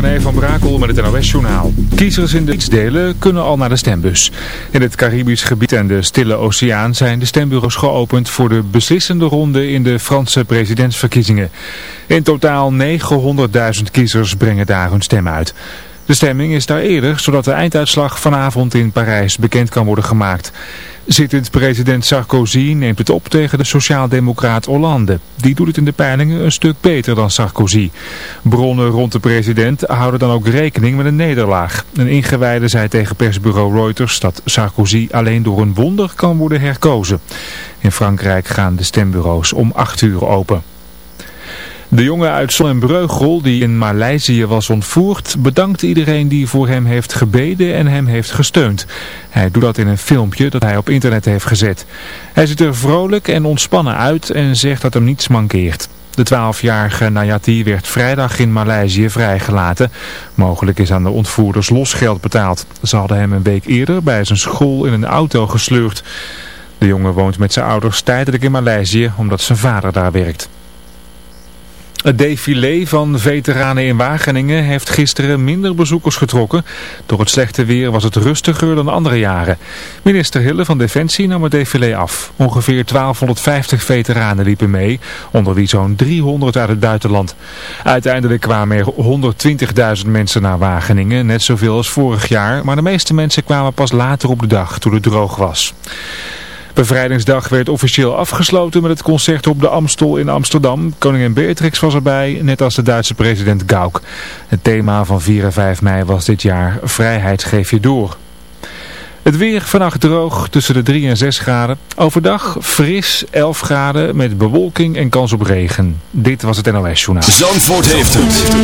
René van Brakel met het NOS-journaal. Kiezers in de delen kunnen al naar de stembus. In het Caribisch gebied en de Stille Oceaan zijn de stembureaus geopend voor de beslissende ronde in de Franse presidentsverkiezingen. In totaal 900.000 kiezers brengen daar hun stem uit. De stemming is daar eerder, zodat de einduitslag vanavond in Parijs bekend kan worden gemaakt. Zittend president Sarkozy neemt het op tegen de sociaaldemocraat Hollande. Die doet het in de peilingen een stuk beter dan Sarkozy. Bronnen rond de president houden dan ook rekening met een nederlaag. Een ingewijde zei tegen persbureau Reuters dat Sarkozy alleen door een wonder kan worden herkozen. In Frankrijk gaan de stembureaus om 8 uur open. De jongen uit Breugel, die in Maleisië was ontvoerd, bedankt iedereen die voor hem heeft gebeden en hem heeft gesteund. Hij doet dat in een filmpje dat hij op internet heeft gezet. Hij ziet er vrolijk en ontspannen uit en zegt dat hem niets mankeert. De 12-jarige Nayati werd vrijdag in Maleisië vrijgelaten. Mogelijk is aan de ontvoerders losgeld betaald. Ze hadden hem een week eerder bij zijn school in een auto gesleurd. De jongen woont met zijn ouders tijdelijk in Maleisië omdat zijn vader daar werkt. Het défilé van veteranen in Wageningen heeft gisteren minder bezoekers getrokken. Door het slechte weer was het rustiger dan andere jaren. Minister Hille van Defensie nam het défilé af. Ongeveer 1250 veteranen liepen mee, onder wie zo'n 300 uit het buitenland. Uiteindelijk kwamen er 120.000 mensen naar Wageningen, net zoveel als vorig jaar. Maar de meeste mensen kwamen pas later op de dag, toen het droog was. Bevrijdingsdag werd officieel afgesloten met het concert op de Amstel in Amsterdam. Koningin Beatrix was erbij, net als de Duitse president Gauck. Het thema van 4 en 5 mei was dit jaar Vrijheid geef je door. Het weer vannacht droog tussen de 3 en 6 graden. Overdag fris 11 graden met bewolking en kans op regen. Dit was het NOS Journaal. Zandvoort heeft het.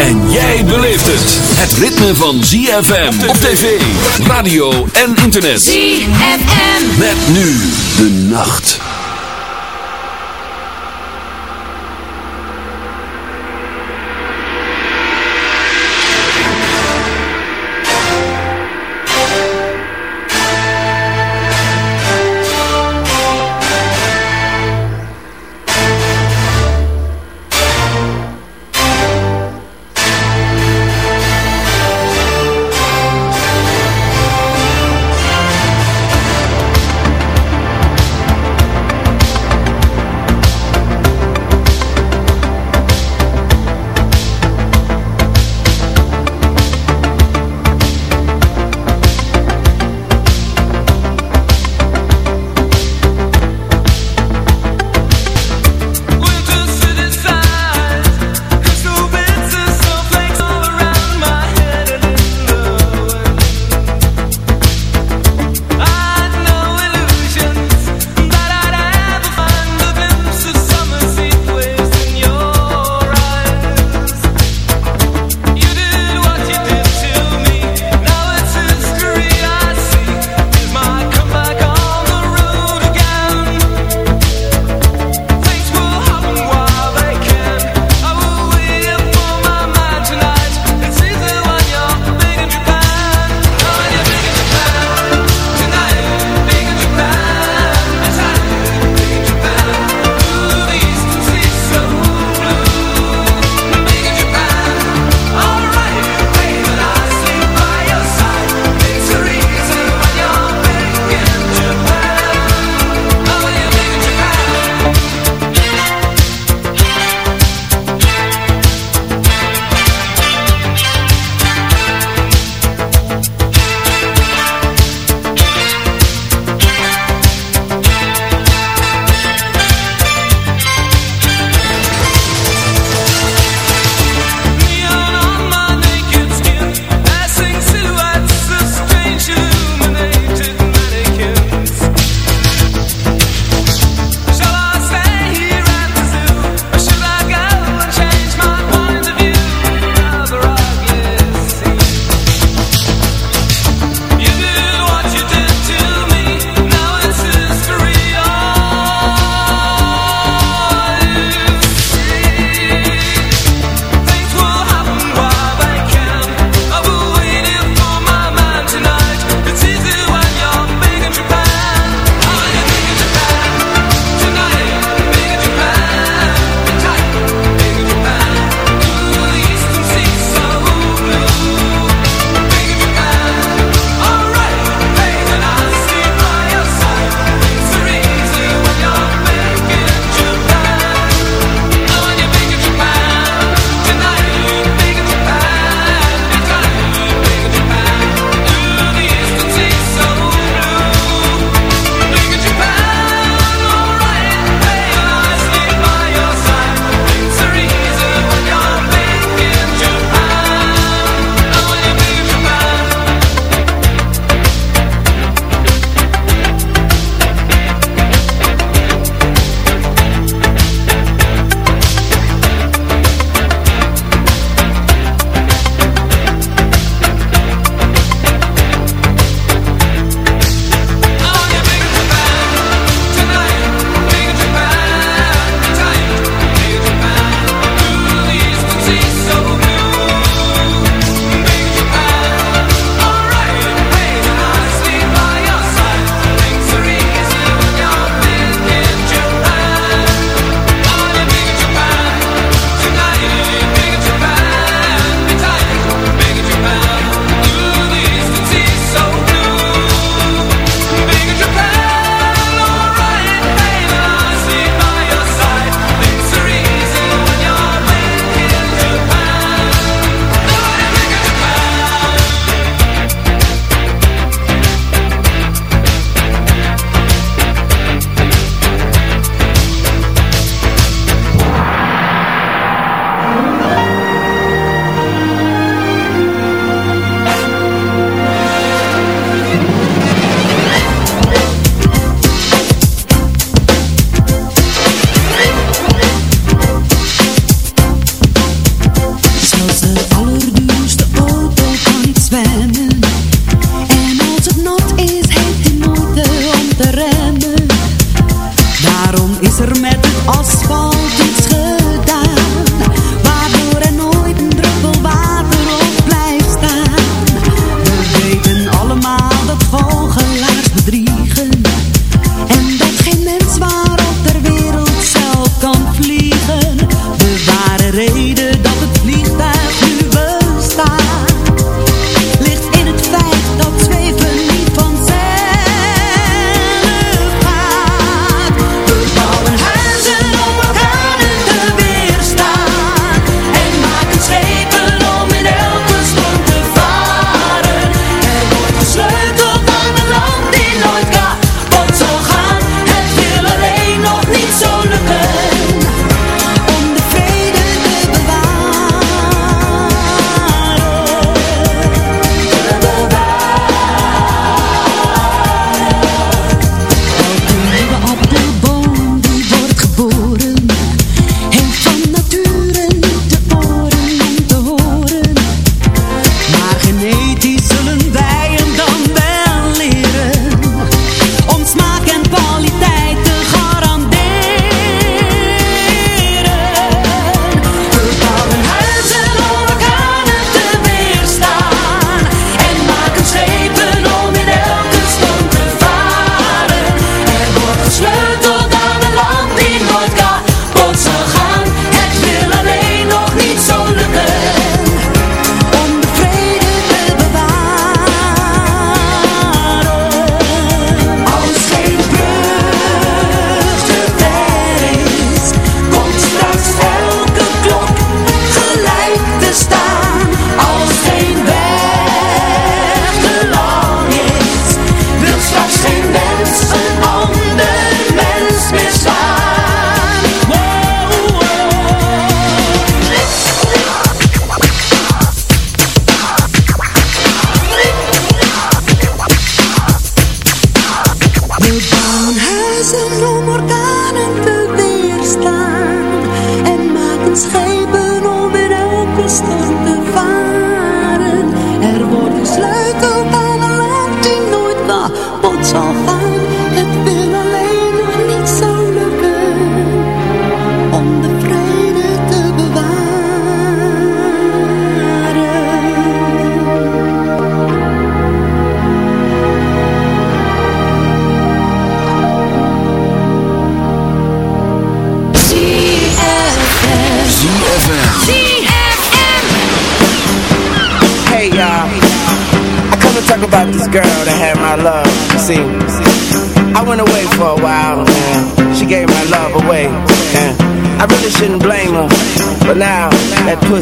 En jij beleeft het. Het ritme van ZFM op tv, radio en internet. ZFM. Met nu de nacht.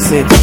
said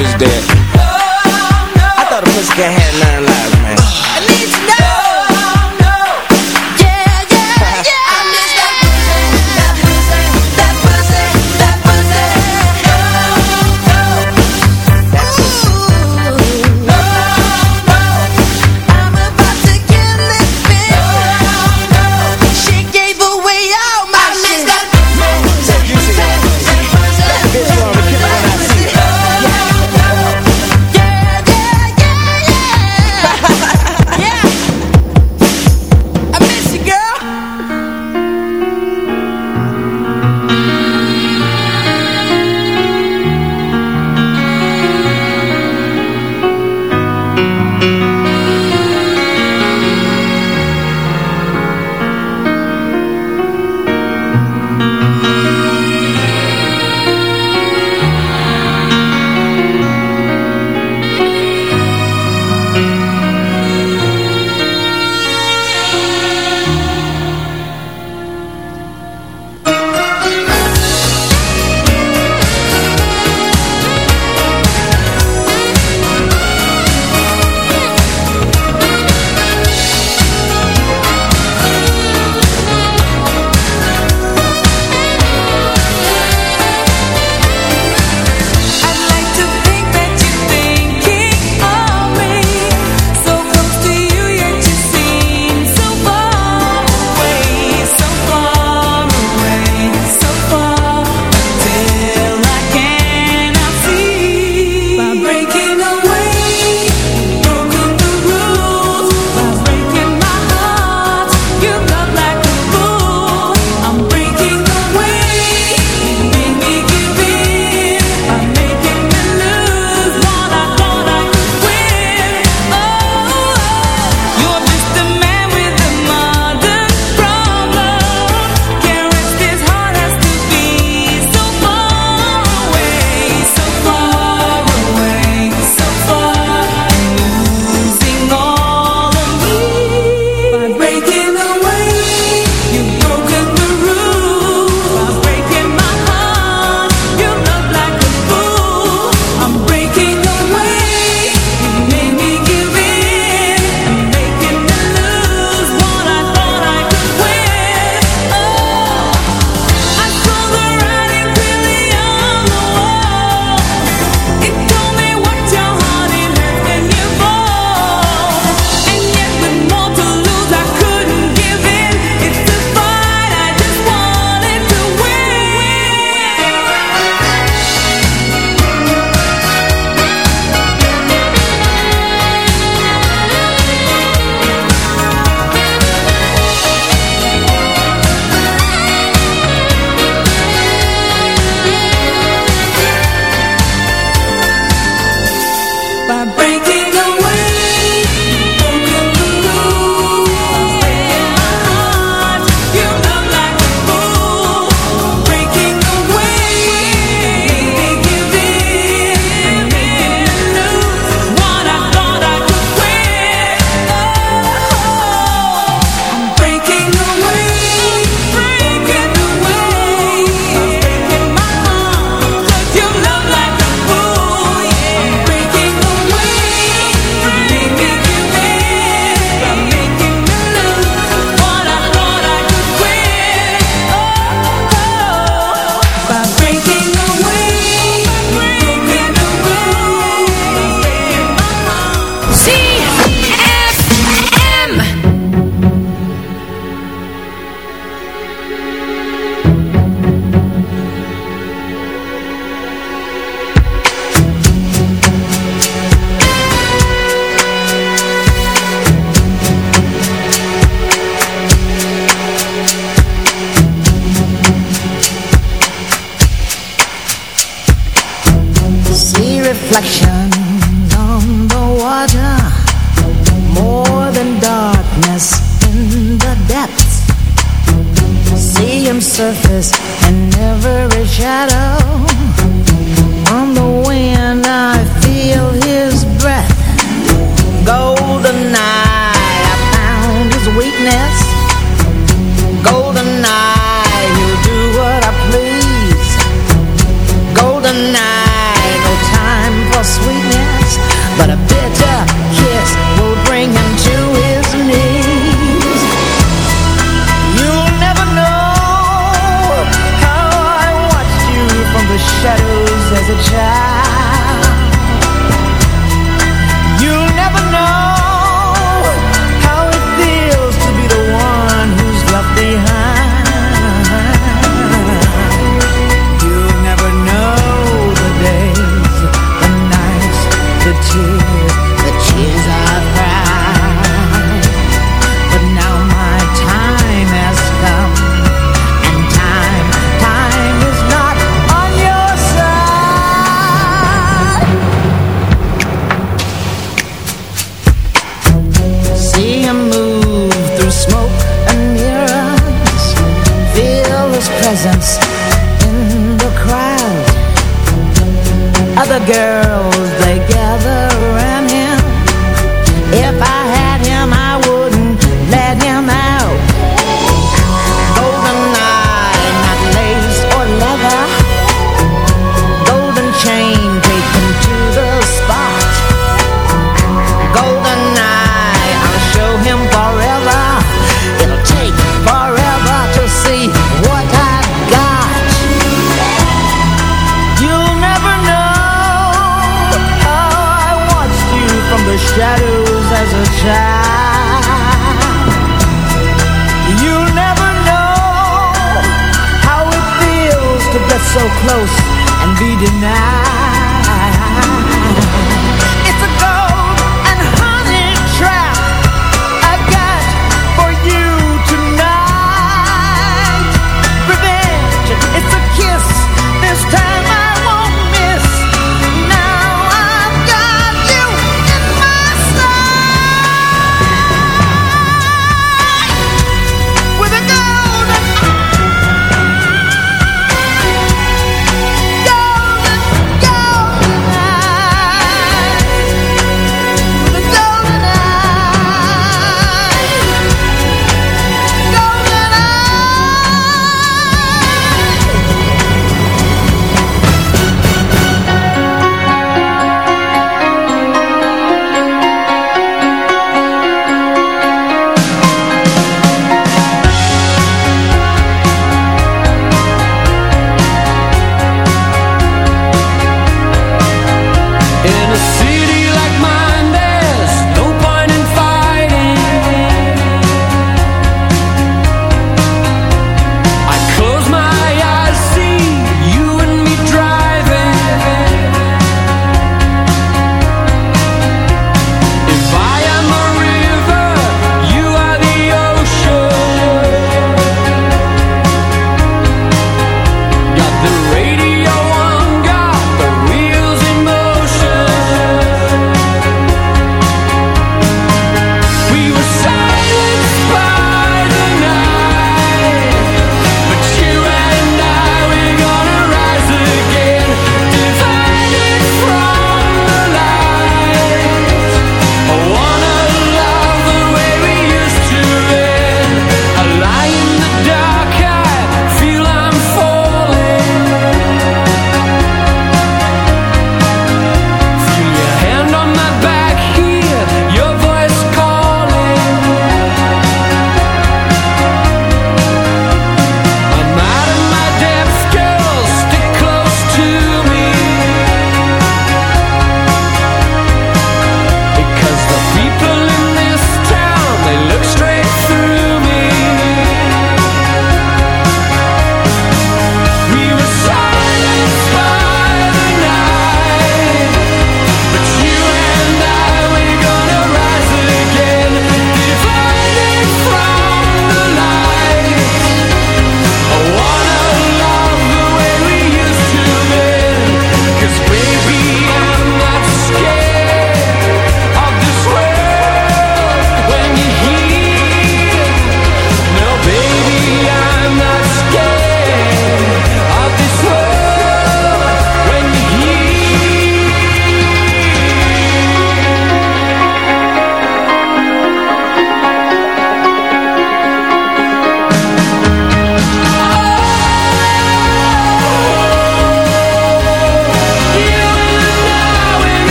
is dead. I thought a pussycat had none. The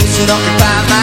fix it up by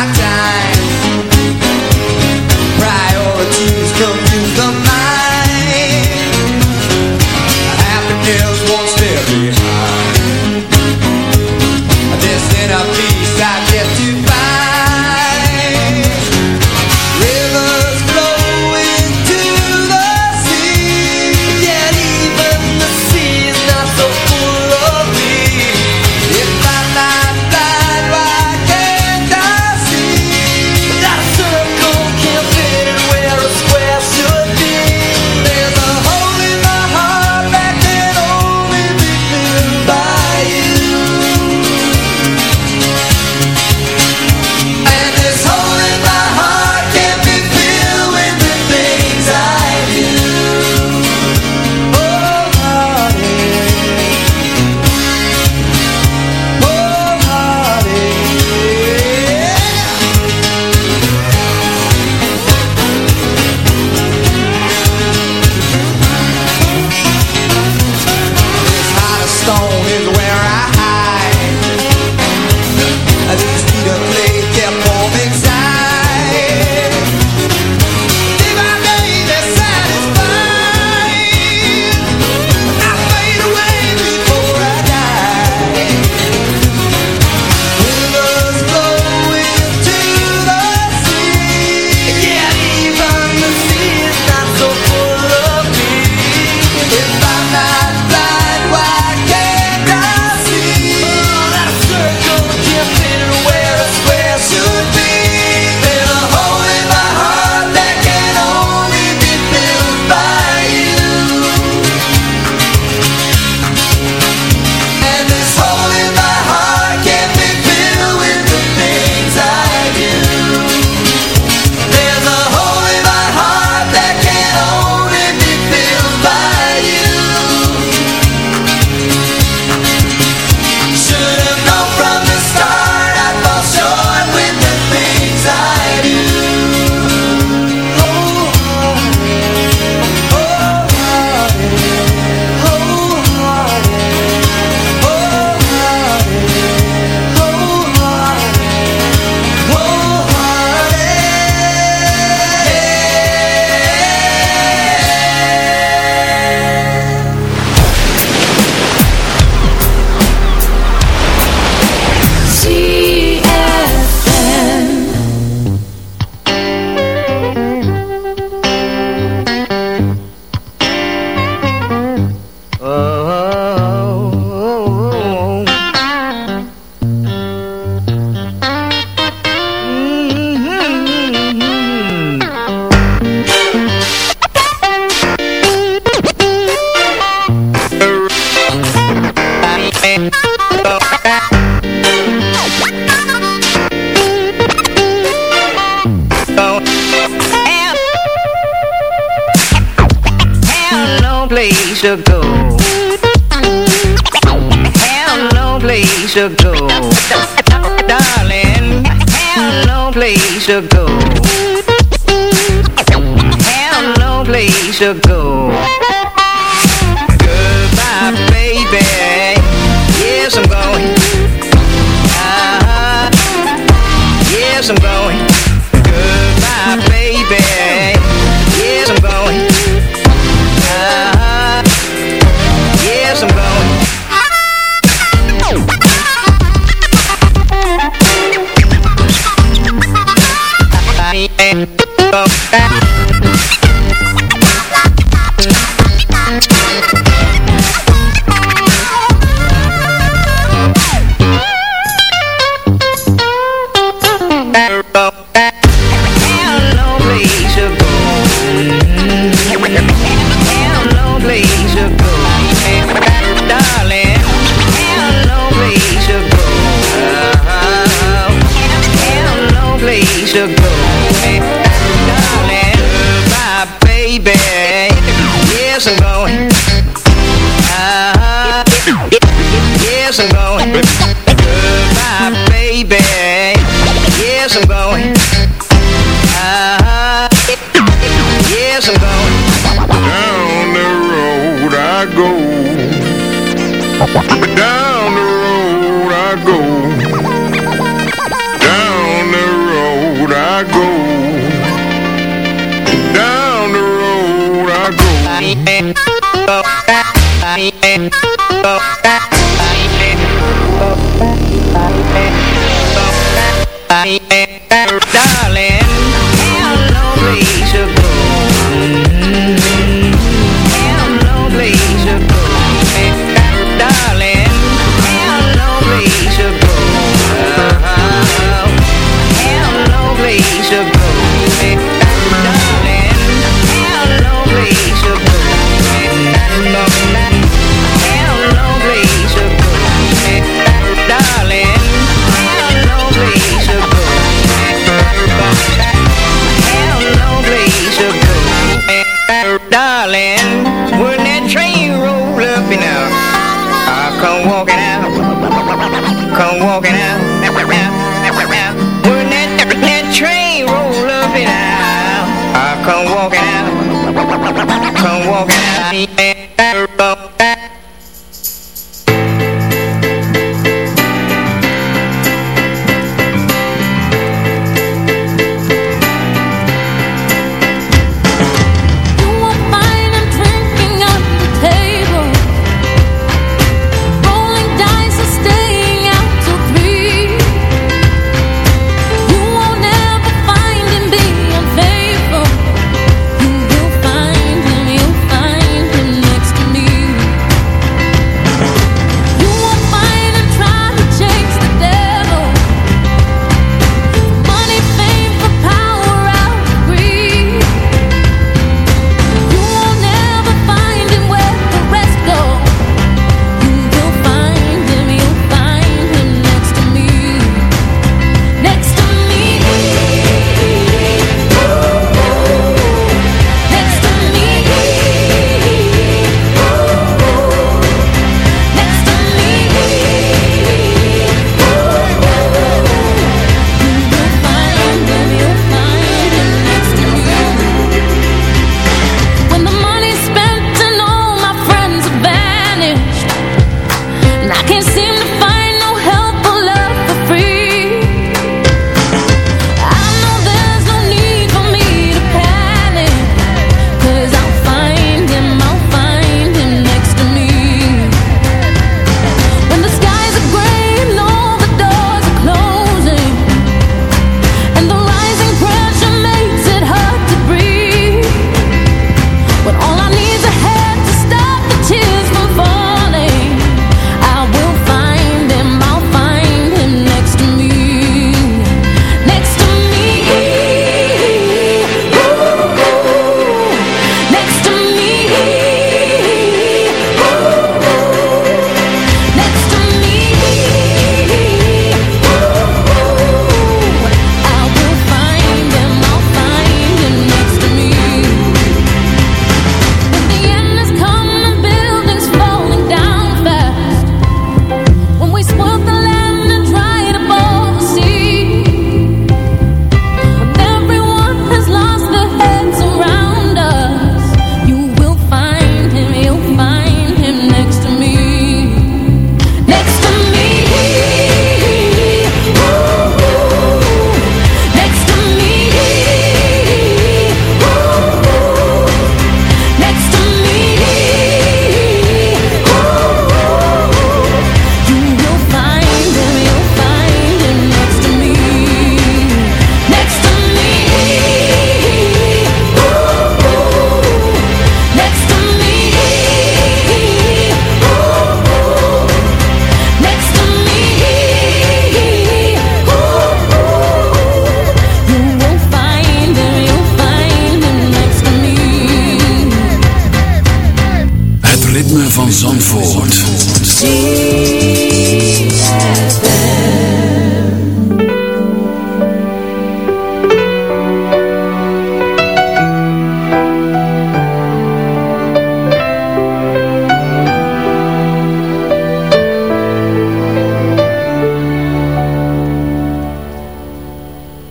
van.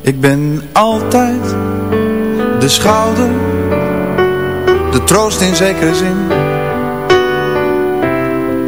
Ik ben altijd de schouder, de troost in zekere zin.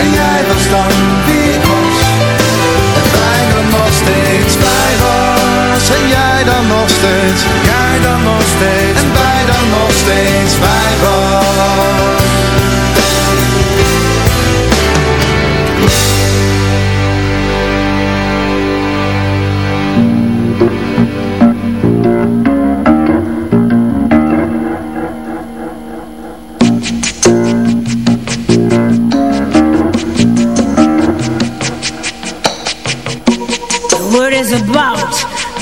En jij was dan wie ik was. En bijna nog steeds blij was. En jij dan nog steeds.